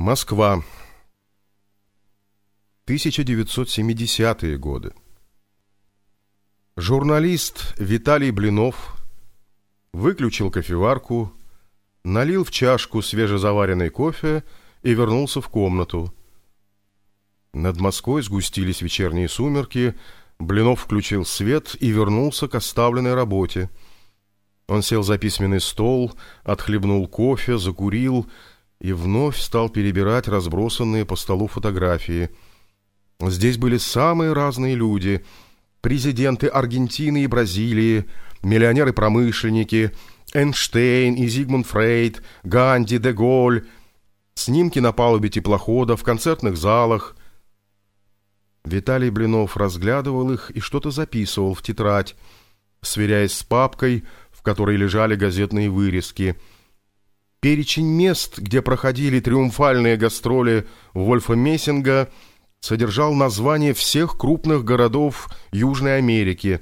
Москва. 1970-е годы. Журналист Виталий Блинов выключил кофеварку, налил в чашку свежезаваренный кофе и вернулся в комнату. Над Москвой сгустились вечерние сумерки, Блинов включил свет и вернулся к оставленной работе. Он сел за письменный стол, отхлебнул кофе, закурил и вновь стал перебирать разбросанные по столу фотографии. Здесь были самые разные люди. Президенты Аргентины и Бразилии, миллионеры-промышленники, Эйнштейн и Зигмунд Фрейд, Ганди, Деголь, снимки на палубе теплохода, в концертных залах. Виталий Блинов разглядывал их и что-то записывал в тетрадь, сверяясь с папкой, в которой лежали газетные вырезки – Перечень мест, где проходили триумфальные гастроли Вольфа Мессинга, содержал названия всех крупных городов Южной Америки.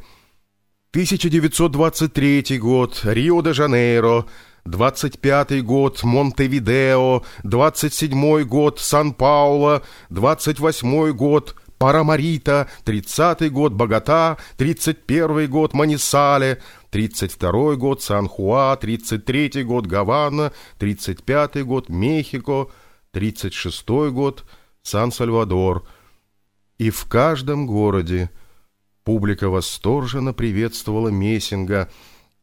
1923 год – Рио-де-Жанейро, 25 год – Монтевидео, 27 год – Сан-Пауло, 28 год – Парамарита, 30 год Богота, 31 год Манисале, 32 год Сан-Хуа, 33 год Гавана, 35 год Мехико, 36 год Сан-Сальвадор. И в каждом городе публика восторженно приветствовала Мессинга,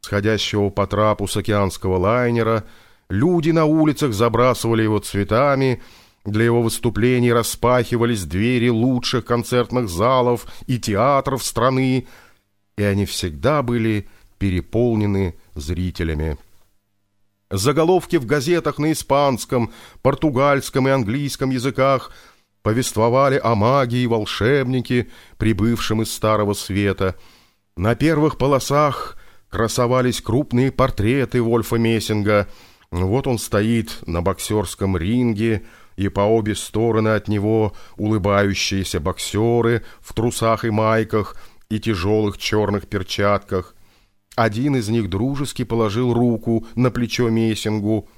сходящего по трапу с океанского лайнера, люди на улицах забрасывали его цветами – для его выступлений распахивались двери лучших концертных залов и театров страны, и они всегда были переполнены зрителями. Заголовки в газетах на испанском, португальском и английском языках повествовали о магии и волшебнике, прибывшем из Старого Света. На первых полосах красовались крупные портреты Вольфа Мессинга. Вот он стоит на боксерском ринге, и по обе стороны от него улыбающиеся боксеры в трусах и майках и тяжелых черных перчатках. Один из них дружески положил руку на плечо Мессингу.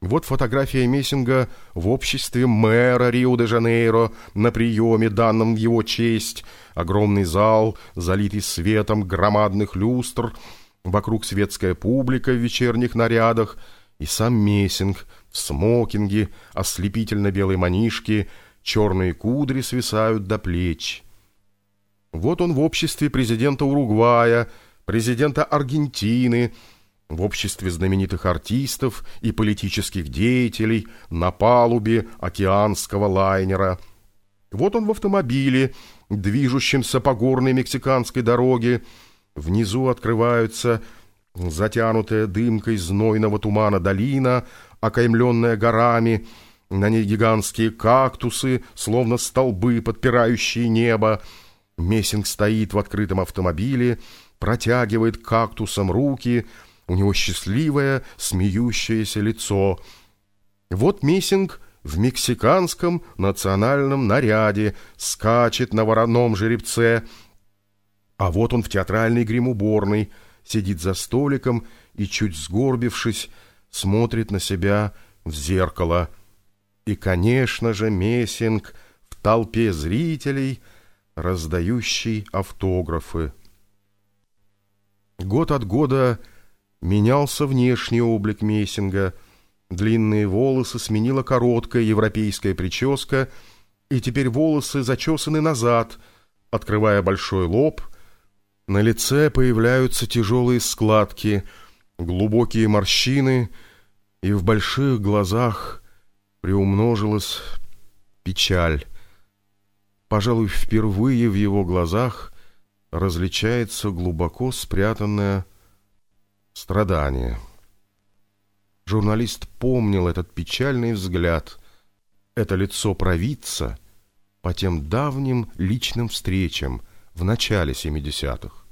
Вот фотография Мессинга в обществе мэра Рио-де-Жанейро на приеме, данном в его честь. Огромный зал, залитый светом громадных люстр, вокруг светская публика в вечерних нарядах — и сам Мессинг в смокинге, ослепительно-белой манишке, черные кудри свисают до плеч. Вот он в обществе президента Уругвая, президента Аргентины, в обществе знаменитых артистов и политических деятелей на палубе океанского лайнера. Вот он в автомобиле, движущемся по горной мексиканской дороге. Внизу открываются Затянутая дымкой знойного тумана долина, окаймленная горами, на ней гигантские кактусы, словно столбы, подпирающие небо. Мессинг стоит в открытом автомобиле, протягивает кактусом руки, у него счастливое, смеющееся лицо. Вот Мессинг в мексиканском национальном наряде скачет на вороном жеребце, а вот он в театральной гримуборной — сидит за столиком и, чуть сгорбившись, смотрит на себя в зеркало. И, конечно же, Мессинг в толпе зрителей, раздающий автографы. Год от года менялся внешний облик Мессинга. Длинные волосы сменила короткая европейская прическа, и теперь волосы зачесаны назад, открывая большой лоб — на лице появляются тяжелые складки, глубокие морщины, и в больших глазах приумножилась печаль. Пожалуй, впервые в его глазах различается глубоко спрятанное страдание. Журналист помнил этот печальный взгляд, это лицо провидца по тем давним личным встречам – в начале 70-х.